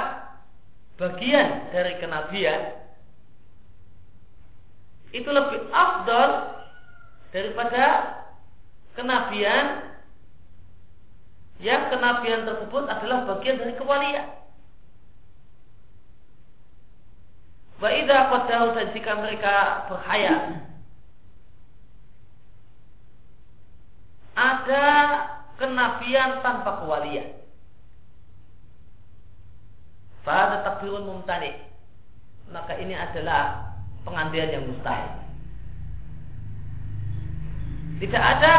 A: bagian dari kenabian. Itu lebih afdal daripada kenabian. Yang kenabian tersebut adalah bagian dari kewalian. Wa idza qaddahu dan jika mereka berhayat ada kenabian tanpa kewalian. Pada takbirun mumtani maka ini adalah pengandian yang mustahil. Tidak ada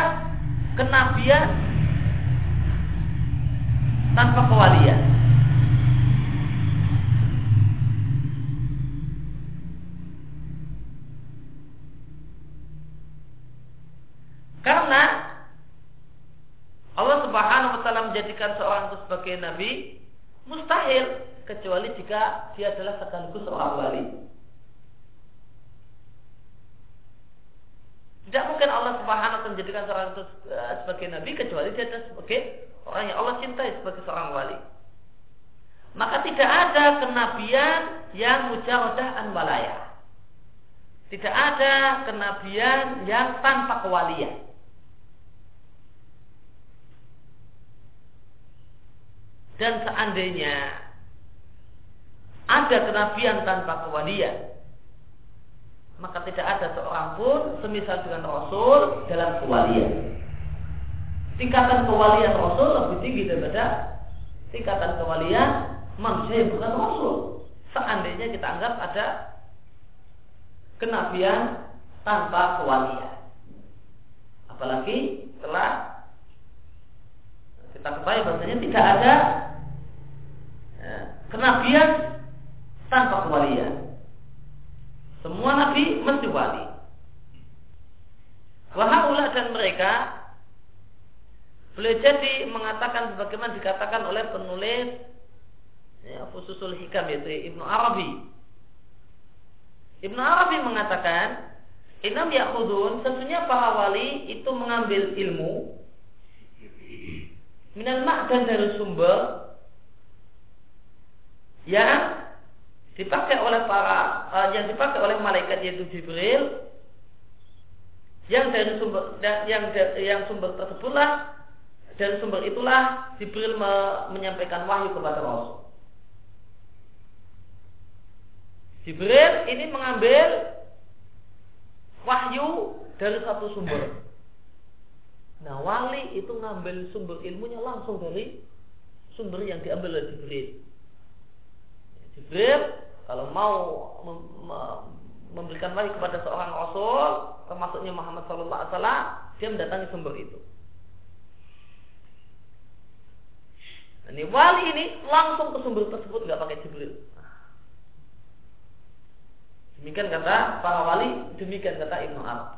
A: kenabian tanpa kewalian. Karena Allah Subhanahu wa taala menjadikan seorang itu sebagai nabi mustahil kecuali jika dia adalah sekaligus seorang wali. Tidak mungkin Allah Subhanahu wa menjadikan seorang itu eh, sebagai nabi kecuali dia adalah sebagai orang yang Allah cintai sebagai seorang wali. Maka tidak ada kenabian yang mujarodah an walaya. Tidak ada kenabian yang tanpa kewalian. Dan seandainya ada kenabian tanpa kewalian, maka tidak ada seorang pun semisal dengan Rasul dalam kewalian. Tingkatan kewalian Rasul lebih tinggi daripada tingkatan kewalian manusia yang bukan Rasul. Seandainya kita anggap ada kenabian tanpa kewalian. Apalagi telah kita ketahui bahasanya tidak ada kenabian tanpa kewalian. Semua nabi mesti wali. Wahaulah dan mereka boleh jadi mengatakan sebagaimana dikatakan oleh penulis ya, Fususul Hikam yaitu Ibnu Arabi. Ibnu Arabi mengatakan Inam yakhudun sesungguhnya para wali itu mengambil ilmu minal ma'dan dari sumber yang dipakai oleh para uh, yang dipakai oleh malaikat yaitu Jibril yang dari sumber yang yang sumber tersebutlah dari sumber itulah Jibril me, menyampaikan wahyu kepada Rasul. Jibril ini mengambil wahyu dari satu sumber. Nah, wali itu ngambil sumber ilmunya langsung dari sumber yang diambil oleh Jibril. Jibril kalau mau memberikan wahyu kepada seorang rasul termasuknya Muhammad sallallahu alaihi wasallam dia mendatangi sumber itu. Ini wali ini langsung ke sumber tersebut nggak pakai Jibril. Demikian kata para wali demikian kata Ibnu Arabi.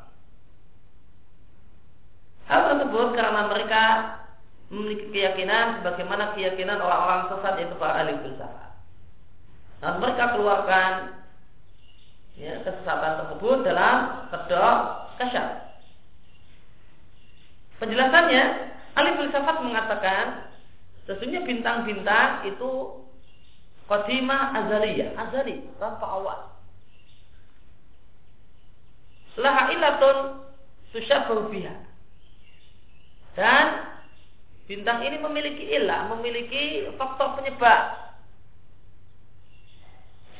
A: Hal tersebut karena mereka memiliki keyakinan sebagaimana keyakinan orang-orang sesat yaitu para ahli filsafat dan mereka keluarkan ya, kesesatan tersebut dalam kedok kasyaf. Penjelasannya, ahli filsafat mengatakan sesungguhnya bintang-bintang itu kodima azaliyah, azali tanpa awal. Laha ilatun susyabahu biha. Dan bintang ini memiliki ilah, memiliki faktor penyebab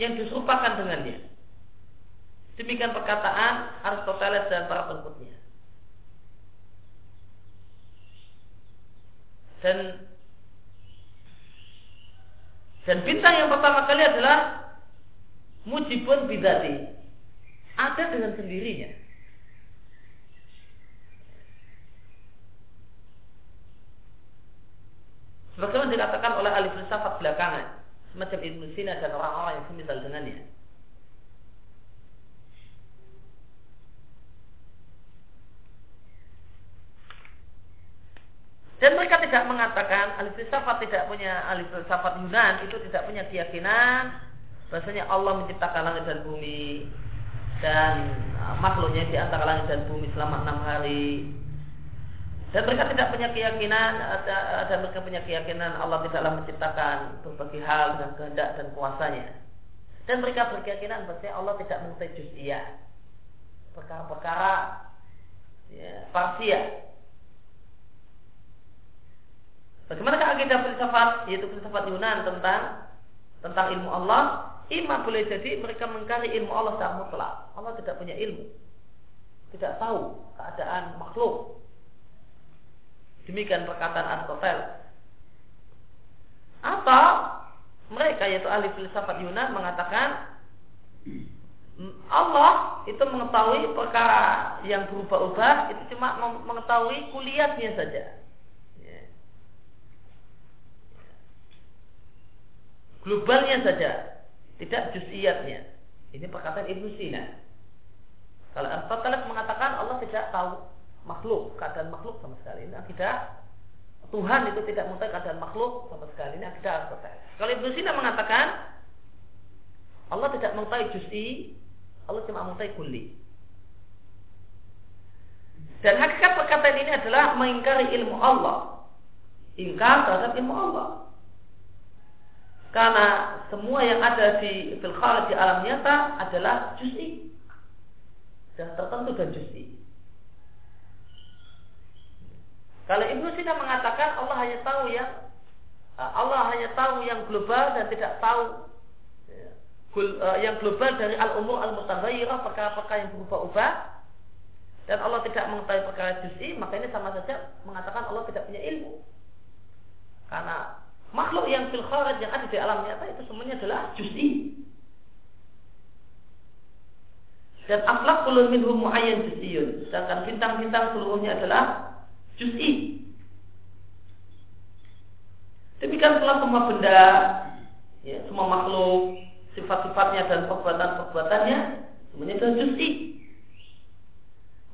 A: yang diserupakan dengannya. Demikian perkataan Aristoteles dan para pengikutnya. Dan dan bintang yang pertama kali adalah mujibun bidati. Ada dengan sendirinya. Sebagaimana dikatakan oleh ahli filsafat belakangan, semacam Ibnu Sina dan orang-orang yang semisal dengannya. Dan mereka tidak mengatakan ahli filsafat tidak punya ahli filsafat Yunan itu tidak punya keyakinan bahasanya Allah menciptakan langit dan bumi dan makhluknya di antara langit dan bumi selama enam hari. Dan mereka tidak punya keyakinan dan mereka punya keyakinan Allah tidaklah menciptakan berbagai hal dengan kehendak dan kuasanya. Dan mereka berkeyakinan bahwa Allah tidak mengetahui juz'iyah. Perkara-perkara ya, parsial Bagaimana akidah filsafat yaitu filsafat Yunan tentang tentang ilmu Allah? Ima boleh jadi mereka mengkari ilmu Allah secara mutlak. Allah tidak punya ilmu, tidak tahu keadaan makhluk. Demikian perkataan Aristoteles. Atau mereka yaitu ahli filsafat Yunan mengatakan Allah itu mengetahui perkara yang berubah-ubah itu cuma mengetahui kuliahnya saja globalnya saja, tidak juz'iyatnya. Ini perkataan Ibnu Sina. Kalau Aristoteles mengatakan Allah tidak tahu makhluk, keadaan makhluk sama sekali. Ini akidah Tuhan itu tidak mengetahui keadaan makhluk sama sekali. Ini akidah Aristoteles. Kalau Ibnu Sina mengatakan Allah tidak mengetahui juz'i, Allah cuma mengetahui kulli. Dan hakikat perkataan ini adalah mengingkari ilmu Allah. Ingkar terhadap ilmu Allah. Karena semua yang ada di fil di alam nyata adalah juz'i. Sudah tertentu dan juz'i. Kalau Ibnu Sina mengatakan Allah hanya tahu yang Allah hanya tahu yang global dan tidak tahu ya, eh, yang global dari al-umur al-mutaghayyirah perkara-perkara yang berubah-ubah dan Allah tidak mengetahui perkara juz'i maka ini sama saja mengatakan Allah tidak punya ilmu karena makhluk yang fil kharaj yang ada di alam nyata itu semuanya adalah juz'i. Dan akhlak kulun minhum muayyan juz'iyun. Sedangkan bintang-bintang seluruhnya adalah juz'i. Demikian pula semua benda, ya, semua makhluk, sifat-sifatnya dan perbuatan-perbuatannya semuanya adalah juz'i.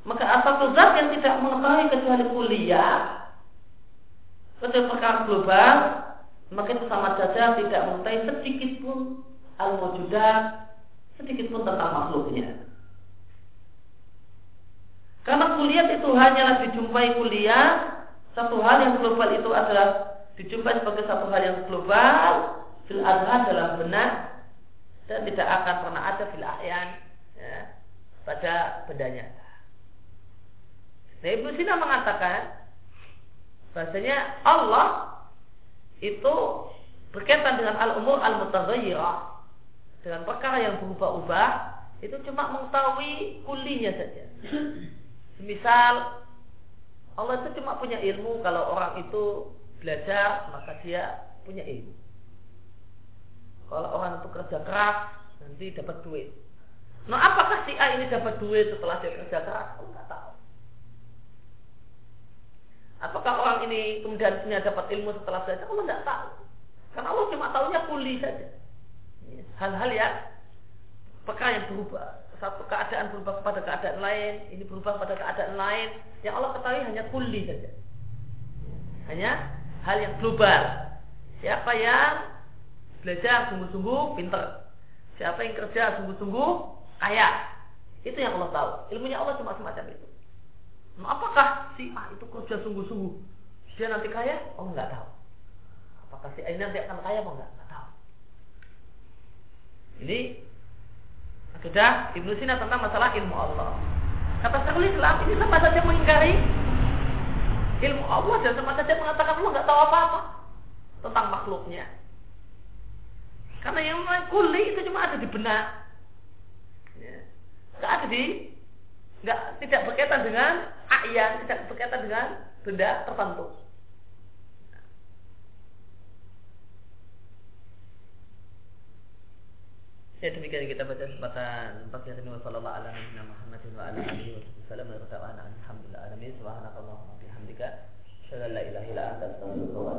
A: Maka asal zat yang tidak mengetahui kecuali kuliah, kecuali perkara global, maka itu sama saja tidak mengetahui sedikit pun al-wujudat, sedikit pun tentang makhluknya. Karena kuliah itu hanyalah dijumpai kuliah, satu hal yang global itu adalah dijumpai sebagai satu hal yang global, fil adhan dalam benak, dan tidak akan pernah ada fil ya, pada benda nyata. Nah, Ibnu Sina mengatakan bahasanya Allah itu berkaitan dengan al-umur al-mutaghayyirah dengan perkara yang berubah-ubah itu cuma mengetahui kulinya saja. Misal Allah itu cuma punya ilmu kalau orang itu belajar maka dia punya ilmu. Kalau orang itu kerja keras nanti dapat duit. Nah apakah si A ini dapat duit setelah dia kerja keras? Aku nggak tahu. Apakah orang ini kemudian punya dapat ilmu setelah belajar? Allah nggak tahu. Karena Allah cuma tahunya kuli saja. Hal-hal yang perkara yang berubah. Satu keadaan berubah kepada keadaan lain, ini berubah pada keadaan lain. Yang Allah ketahui hanya kuli saja. Hanya hal yang global. Siapa yang belajar sungguh-sungguh pinter. Siapa yang kerja sungguh-sungguh kaya. Itu yang Allah tahu. Ilmunya Allah cuma semacam itu. Nah, apakah si A itu kerja sungguh-sungguh? Dia nanti kaya? Oh nggak tahu. Apakah si A ini nanti akan kaya? Oh nggak, tahu. Ini sudah Ibnu Sina tentang masalah ilmu Allah. Kata Syekhul Islam ini sama saja mengingkari ilmu Allah dan sama saja mengatakan Allah nggak tahu apa-apa tentang makhluknya. Karena yang kuli itu cuma ada di benak, ya. nggak ada di nggak tidak berkaitan dengan ayat, tidak berkaitan dengan benda tertentu. Ya demikian kita baca kesempatan pagi hari ini sallallahu ala nabiyina Muhammadin wa ala alihi wa sallam wa ta'ala alhamdulillah alamin subhanakallahumma bihamdika asyhadu an la wa